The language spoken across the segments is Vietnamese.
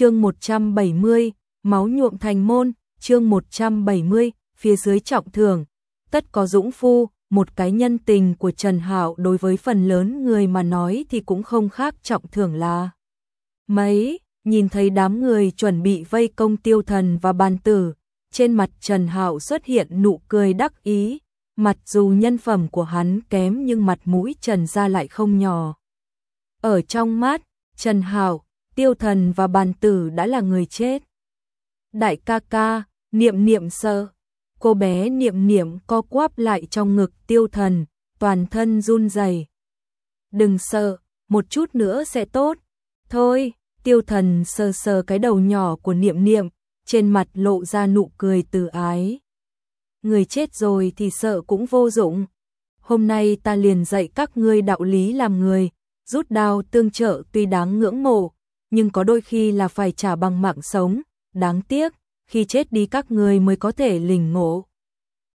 chương 170, máu nhuộm thành môn, chương 170, phía dưới trọng thường tất có dũng phu, một cái nhân tình của Trần Hạo đối với phần lớn người mà nói thì cũng không khác trọng thường là. Mấy, nhìn thấy đám người chuẩn bị vây công tiêu thần và bàn tử, trên mặt Trần Hạo xuất hiện nụ cười đắc ý, mặt dù nhân phẩm của hắn kém nhưng mặt mũi Trần ra lại không nhỏ. Ở trong mắt, Trần Hạo, tiêu thần và bàn tử đã là người chết. Đại ca ca, niệm niệm sợ. Cô bé niệm niệm co quắp lại trong ngực tiêu thần, toàn thân run rẩy. Đừng sợ, một chút nữa sẽ tốt. Thôi, tiêu thần sờ sờ cái đầu nhỏ của niệm niệm, trên mặt lộ ra nụ cười từ ái. Người chết rồi thì sợ cũng vô dụng. Hôm nay ta liền dạy các ngươi đạo lý làm người, rút đao tương trợ tuy đáng ngưỡng mộ, nhưng có đôi khi là phải trả bằng mạng sống, đáng tiếc, khi chết đi các người mới có thể lình ngộ.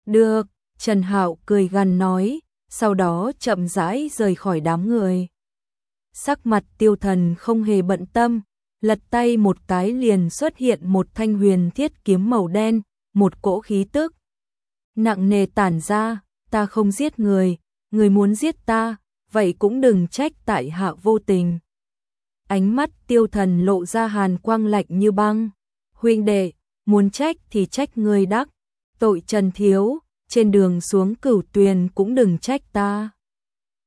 Được, Trần Hạo cười gằn nói, sau đó chậm rãi rời khỏi đám người. Sắc mặt tiêu thần không hề bận tâm, lật tay một cái liền xuất hiện một thanh huyền thiết kiếm màu đen, một cỗ khí tức. Nặng nề tản ra, ta không giết người, người muốn giết ta, vậy cũng đừng trách tại hạ vô tình. Ánh mắt tiêu thần lộ ra hàn quang lạnh như băng. Huynh đệ, muốn trách thì trách người đắc. Tội trần thiếu, trên đường xuống cửu tuyền cũng đừng trách ta.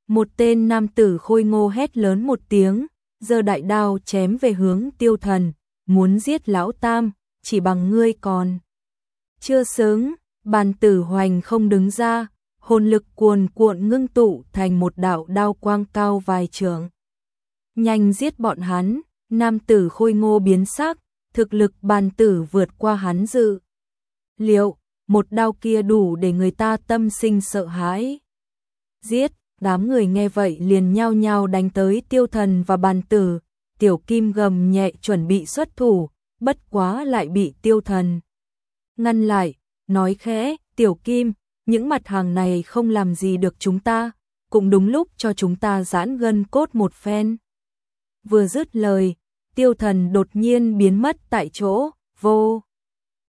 Một tên nam tử khôi ngô hét lớn một tiếng, giơ đại đao chém về hướng tiêu thần, muốn giết lão tam, chỉ bằng ngươi còn. Chưa sớm, bàn tử hoành không đứng ra, hồn lực cuồn cuộn ngưng tụ thành một đạo đao quang cao vài trường. Nhanh giết bọn hắn, nam tử khôi ngô biến sắc, thực lực bàn tử vượt qua hắn dự. Liệu, một đao kia đủ để người ta tâm sinh sợ hãi? Giết, đám người nghe vậy liền nhao nhao đánh tới tiêu thần và bàn tử, tiểu kim gầm nhẹ chuẩn bị xuất thủ, bất quá lại bị tiêu thần. Ngăn lại, nói khẽ, tiểu kim, những mặt hàng này không làm gì được chúng ta, cũng đúng lúc cho chúng ta giãn gân cốt một phen. Vừa dứt lời, tiêu thần đột nhiên biến mất tại chỗ, vô.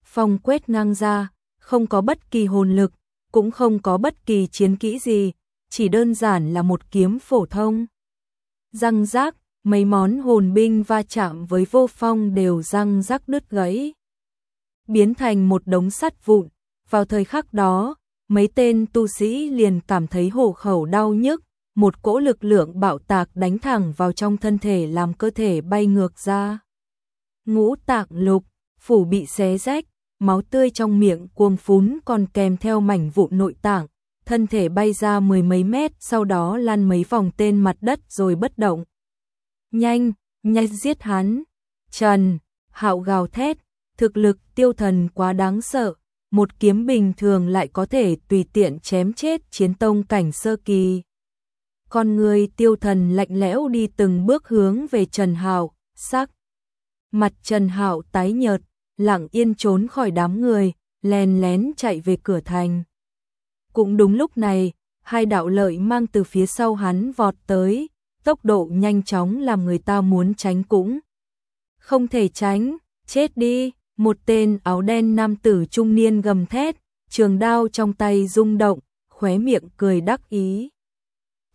Phong quét ngang ra, không có bất kỳ hồn lực, cũng không có bất kỳ chiến kỹ gì, chỉ đơn giản là một kiếm phổ thông. Răng rác, mấy món hồn binh va chạm với vô phong đều răng rác đứt gãy. Biến thành một đống sắt vụn, vào thời khắc đó, mấy tên tu sĩ liền cảm thấy hổ khẩu đau nhức, một cỗ lực lượng bạo tạc đánh thẳng vào trong thân thể làm cơ thể bay ngược ra. Ngũ tạng lục, phủ bị xé rách, máu tươi trong miệng cuồng phún còn kèm theo mảnh vụn nội tạng, thân thể bay ra mười mấy mét sau đó lan mấy vòng tên mặt đất rồi bất động. Nhanh, nhanh giết hắn. Trần, hạo gào thét, thực lực tiêu thần quá đáng sợ, một kiếm bình thường lại có thể tùy tiện chém chết chiến tông cảnh sơ kỳ. Con người tiêu thần lạnh lẽo đi từng bước hướng về Trần hảo sắc. Mặt Trần hảo tái nhợt, lặng yên trốn khỏi đám người, lén lén chạy về cửa thành. Cũng đúng lúc này, hai đạo lợi mang từ phía sau hắn vọt tới, tốc độ nhanh chóng làm người ta muốn tránh cũng. Không thể tránh, chết đi, một tên áo đen nam tử trung niên gầm thét, trường đao trong tay rung động, khóe miệng cười đắc ý.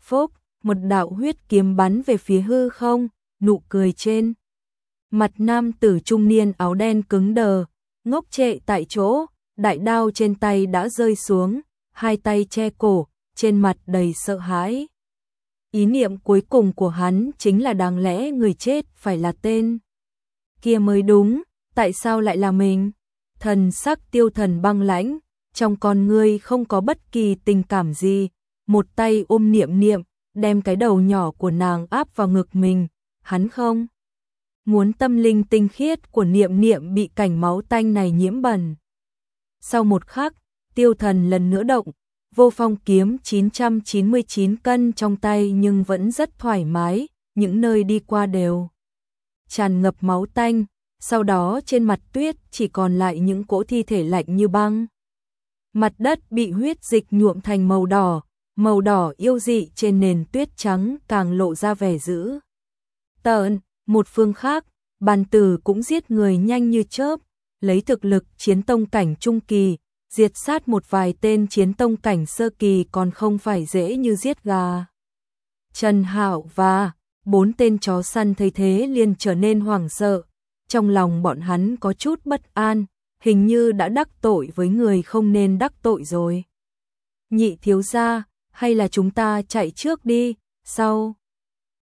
Phốc, một đạo huyết kiếm bắn về phía hư không, nụ cười trên. Mặt nam tử trung niên áo đen cứng đờ, ngốc trệ tại chỗ, đại đao trên tay đã rơi xuống, hai tay che cổ, trên mặt đầy sợ hãi. Ý niệm cuối cùng của hắn chính là đáng lẽ người chết phải là tên. Kia mới đúng, tại sao lại là mình? Thần sắc tiêu thần băng lãnh, trong con ngươi không có bất kỳ tình cảm gì, một tay ôm niệm niệm, đem cái đầu nhỏ của nàng áp vào ngực mình, hắn không? Muốn tâm linh tinh khiết của niệm niệm bị cảnh máu tanh này nhiễm bẩn. Sau một khắc, tiêu thần lần nữa động, vô phong kiếm 999 cân trong tay nhưng vẫn rất thoải mái, những nơi đi qua đều tràn ngập máu tanh, sau đó trên mặt tuyết chỉ còn lại những cỗ thi thể lạnh như băng. Mặt đất bị huyết dịch nhuộm thành màu đỏ, màu đỏ yêu dị trên nền tuyết trắng càng lộ ra vẻ dữ. Tợn, một phương khác, bàn tử cũng giết người nhanh như chớp, lấy thực lực chiến tông cảnh trung kỳ, diệt sát một vài tên chiến tông cảnh sơ kỳ còn không phải dễ như giết gà. Trần Hạo và bốn tên chó săn thấy thế liền trở nên hoảng sợ, trong lòng bọn hắn có chút bất an, hình như đã đắc tội với người không nên đắc tội rồi. Nhị thiếu gia, hay là chúng ta chạy trước đi, sau.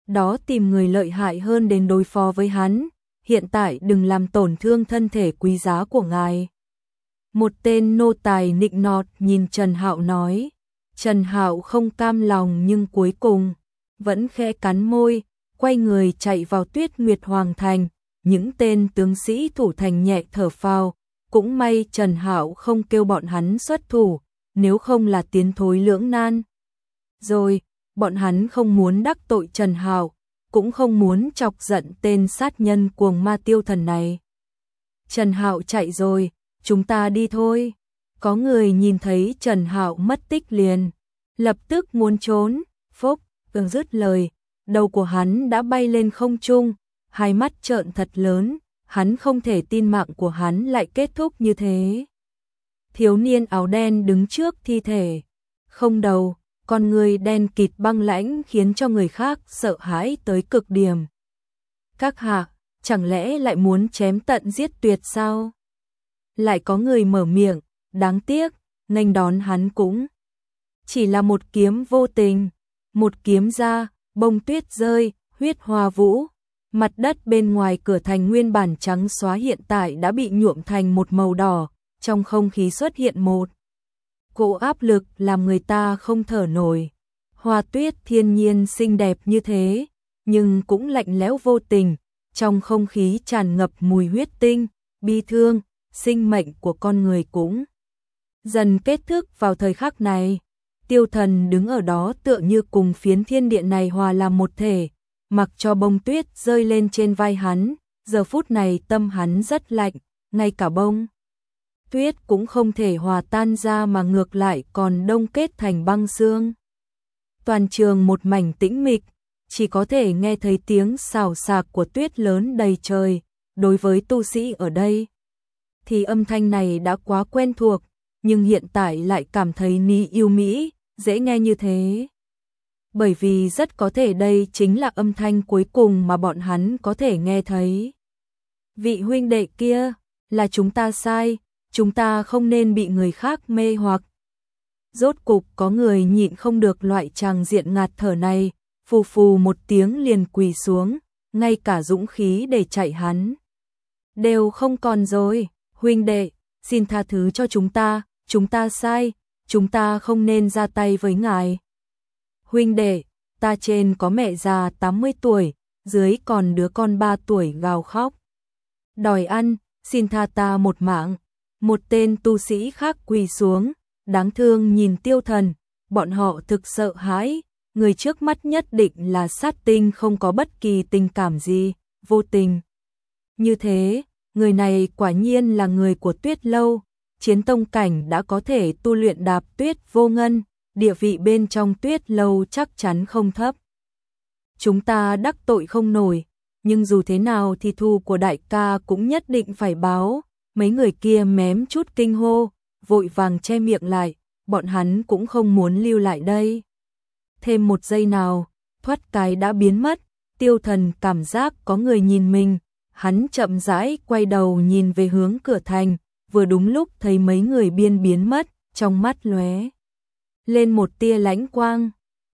Đó tìm người lợi hại hơn đến đối phó với hắn, hiện tại đừng làm tổn thương thân thể quý giá của ngài. Một tên nô tài nịnh nọt nhìn Trần Hạo nói, Trần Hạo không cam lòng nhưng cuối cùng vẫn khẽ cắn môi, quay người chạy vào Tuyết Nguyệt Hoàng thành, những tên tướng sĩ thủ thành nhẹ thở phào, cũng may Trần Hạo không kêu bọn hắn xuất thủ, nếu không là tiến thối lưỡng nan. Rồi, bọn hắn không muốn đắc tội Trần Hạo, cũng không muốn chọc giận tên sát nhân cuồng ma tiêu thần này. Trần Hạo chạy rồi, chúng ta đi thôi. Có người nhìn thấy Trần Hạo mất tích liền, lập tức muốn trốn, phúc, vừa dứt lời, đầu của hắn đã bay lên không trung, hai mắt trợn thật lớn, hắn không thể tin mạng của hắn lại kết thúc như thế. Thiếu niên áo đen đứng trước thi thể, không đầu, con người đen kịt băng lãnh khiến cho người khác sợ hãi tới cực điểm. Các hạ, chẳng lẽ lại muốn chém tận giết tuyệt sao? Lại có người mở miệng, đáng tiếc, nghênh đón hắn cũng chỉ là một kiếm vô tình, một kiếm ra, bông tuyết rơi, huyết hoa vũ, mặt đất bên ngoài cửa thành nguyên bản trắng xóa hiện tại đã bị nhuộm thành một màu đỏ, trong không khí xuất hiện một cỗ áp lực làm người ta không thở nổi. Hoa tuyết thiên nhiên xinh đẹp như thế, nhưng cũng lạnh lẽo vô tình, trong không khí tràn ngập mùi huyết tinh, bi thương, sinh mệnh của con người cũng dần kết thúc vào thời khắc này. Tiêu thần đứng ở đó tựa như cùng phiến thiên địa này hòa làm một thể, mặc cho bông tuyết rơi lên trên vai hắn, giờ phút này tâm hắn rất lạnh, ngay cả bông. Tuyết cũng không thể hòa tan ra mà ngược lại còn đông kết thành băng xương. Toàn trường một mảnh tĩnh mịch, chỉ có thể nghe thấy tiếng xào xạc của tuyết lớn đầy trời, đối với tu sĩ ở đây. Thì âm thanh này đã quá quen thuộc, nhưng hiện tại lại cảm thấy ni yêu Mỹ, dễ nghe như thế bởi vì rất có thể đây chính là âm thanh cuối cùng mà bọn hắn có thể nghe thấy. Vị huynh đệ kia, là chúng ta sai, chúng ta không nên bị người khác mê hoặc. Rốt cục có người nhịn không được loại tràng diện ngạt thở này, phù phù một tiếng liền quỳ xuống, ngay cả dũng khí để chạy hắn. Đều không còn rồi, huynh đệ, xin tha thứ cho chúng ta, chúng ta sai, chúng ta không nên ra tay với ngài huynh đệ, ta trên có mẹ già 80 tuổi, dưới còn đứa con 3 tuổi gào khóc. Đòi ăn, xin tha ta một mạng. Một tên tu sĩ khác quỳ xuống, đáng thương nhìn tiêu thần, bọn họ thực sợ hãi, người trước mắt nhất định là sát tinh không có bất kỳ tình cảm gì, vô tình. Như thế, người này quả nhiên là người của tuyết lâu, chiến tông cảnh đã có thể tu luyện đạp tuyết vô ngân, địa vị bên trong tuyết lâu chắc chắn không thấp. Chúng ta đắc tội không nổi, nhưng dù thế nào thì thu của đại ca cũng nhất định phải báo. Mấy người kia mém chút kinh hô, vội vàng che miệng lại, bọn hắn cũng không muốn lưu lại đây. Thêm một giây nào, thoát cái đã biến mất, tiêu thần cảm giác có người nhìn mình, hắn chậm rãi quay đầu nhìn về hướng cửa thành, vừa đúng lúc thấy mấy người biên biến mất, trong mắt lóe lên một tia lãnh quang.